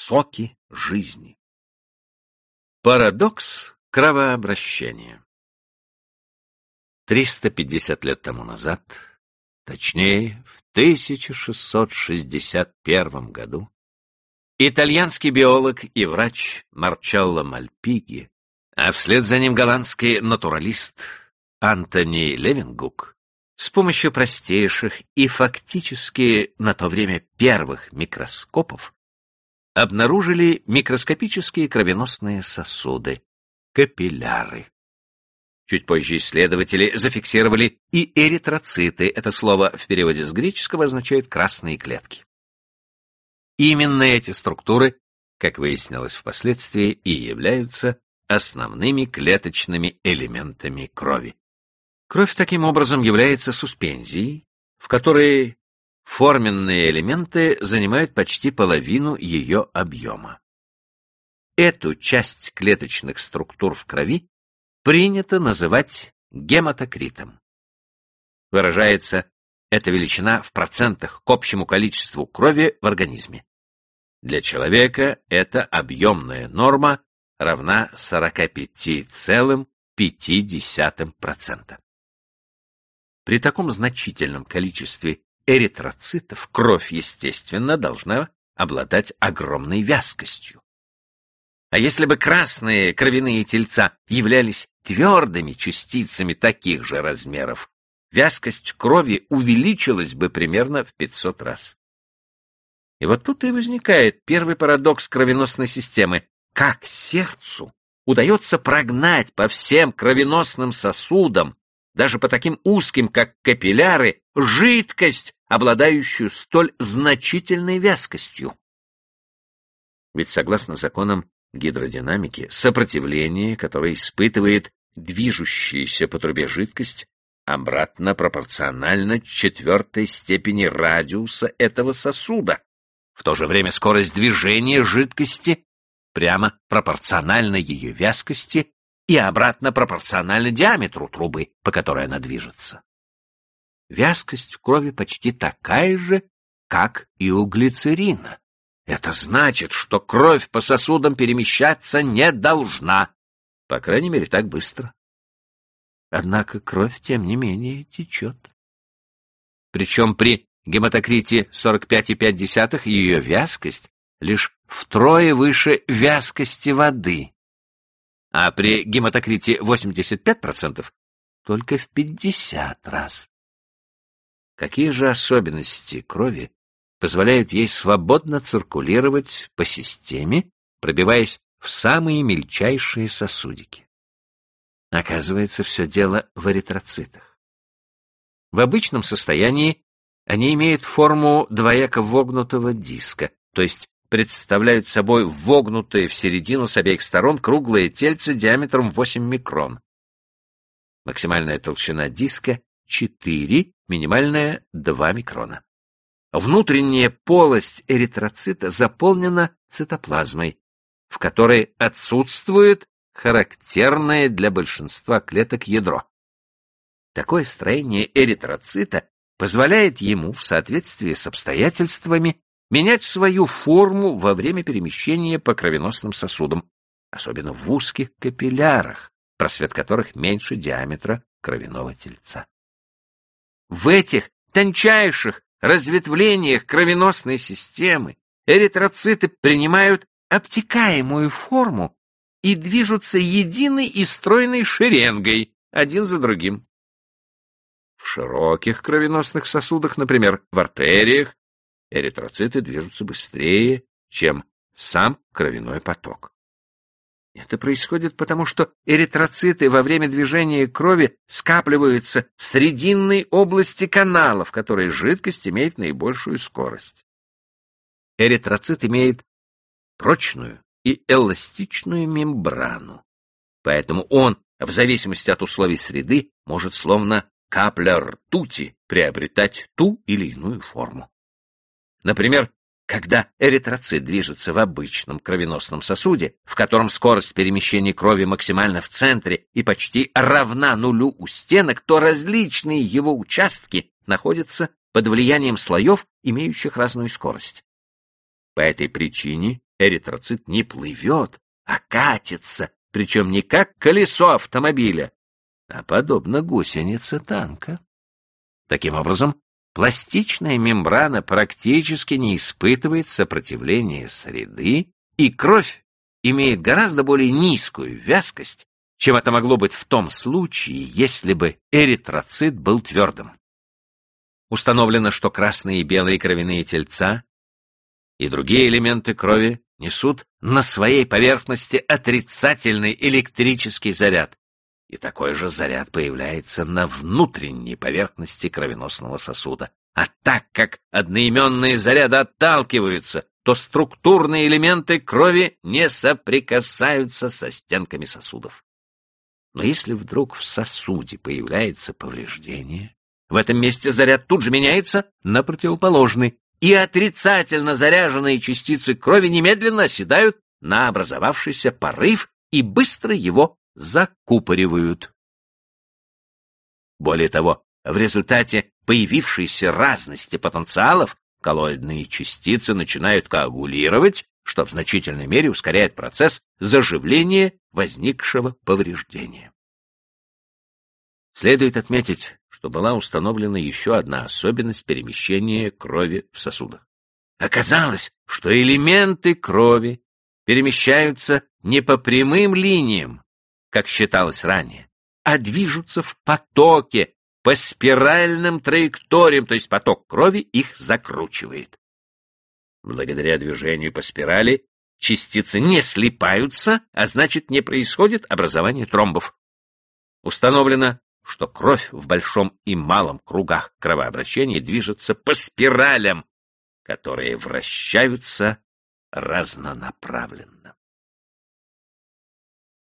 соки жизни. Парадокс кровообращения 350 лет тому назад, точнее, в 1661 году, итальянский биолог и врач Марчелло Мальпиги, а вслед за ним голландский натуралист Антони Левингук с помощью простейших и фактически на то время первых микроскопов обнаружили микроскопические кровеносные сосуды, капилляры. Чуть позже исследователи зафиксировали и эритроциты. Это слово в переводе с греческого означает «красные клетки». Именно эти структуры, как выяснилось впоследствии, и являются основными клеточными элементами крови. Кровь таким образом является суспензией, в которой форменные элементы занимают почти половину ее объема. Эту часть клеточных структур в крови принято называть гематокритом. Выражается эта величина в процентах к общему количеству крови в организме. Для человека эта объемная норма равна 45,5%. При таком значительном количестве эритроцитов кровь, естественно, должна обладать огромной вязкостью. А если бы красные кровяные тельца являлись твердыми частицами таких же размеров, вязкость крови увеличилась бы примерно в 500 раз. И вот тут и возникает первый парадокс кровеносной системы. Как сердцу удается прогнать по всем кровеносным сосудам даже по таким узким, как капилляры, жидкость, обладающую столь значительной вязкостью. Ведь согласно законам гидродинамики, сопротивление, которое испытывает движущаяся по трубе жидкость, обратно пропорционально четвертой степени радиуса этого сосуда. В то же время скорость движения жидкости прямо пропорциональна ее вязкости и обратно пропорционально диаметру трубы, по которой она движется. Вязкость крови почти такая же, как и у глицерина. Это значит, что кровь по сосудам перемещаться не должна, по крайней мере, так быстро. Однако кровь, тем не менее, течет. Причем при гематокрите 45,5 ее вязкость лишь втрое выше вязкости воды а при гематокрите 85% только в 50 раз. Какие же особенности крови позволяют ей свободно циркулировать по системе, пробиваясь в самые мельчайшие сосудики? Оказывается, все дело в эритроцитах. В обычном состоянии они имеют форму двояко вогнутого диска, то есть представляют собой вогнутые в середину с обеих сторон круглые тельце диаметром 8 микрон. Максимальная толщина диска 4, минимальная 2 микрона. Внутренняя полость эритроцита заполнена цитоплазмой, в которой отсутствует характерное для большинства клеток ядро. Такое строение эритроцита позволяет ему, в соответствии с обстоятельствами, менять свою форму во время перемещения по кровеносным сосудам, особенно в узких капиллярах, просвет которых меньше диаметра кровяного тельца. В этих тончайших разветвлениях кровеносной системы эритроциты принимают обтекаемую форму и движутся единой и стройной шеренгой, один за другим. В широких кровеносных сосудах, например, в артериях, эритроциты движутся быстрее, чем сам кровяной поток. Это происходит потому, что эритроциты во время движения крови скапливаются в срединной области канала, в которой жидкость имеет наибольшую скорость. Эритроцит имеет прочную и эластичную мембрану, поэтому он, в зависимости от условий среды, может словно капля ртути приобретать ту или иную форму. Например, когда эритроцит движется в обычном кровеносном сосуде, в котором скорость перемещения крови максимально в центре и почти равна нулю у стенок, то различные его участки находятся под влиянием слоев, имеющих разную скорость. По этой причине эритроцит не плывет, а катится, причем не как колесо автомобиля, а подобно гусенице танка. Таким образом, пластичная мембрана практически не испытывает сопротивления среды, и кровь имеет гораздо более низкую вязкость, чем это могло быть в том случае, если бы эритроцит был твердым. Установлено, что красные и белые кровяные тельца и другие элементы крови несут на своей поверхности отрицательный электрический заряд, и такой же заряд появляется на внутренней поверхности кровеносного сосуда. А так как одноименные заряды отталкиваются, то структурные элементы крови не соприкасаются со стенками сосудов. Но если вдруг в сосуде появляется повреждение, в этом месте заряд тут же меняется на противоположный, и отрицательно заряженные частицы крови немедленно оседают на образовавшийся порыв и быстро его закупоривают. Более того, в результате появившейся разности потенциалов коллоидные частицы начинают коагулировать, что в значительной мере ускоряет процесс заживления возникшего повреждения. Следует отметить, что была установлена еще одна особенность перемещения крови в сосудах. Оказалось, что элементы крови перемещаются не по прямым линиям, как считалось ранее, а движутся в потоке, по спиральным траекториям, то есть поток крови их закручивает. Благодаря движению по спирали частицы не слипаются, а значит не происходит образование тромбов. Установлено, что кровь в большом и малом кругах кровообращения движется по спиралям, которые вращаются разнонаправленно.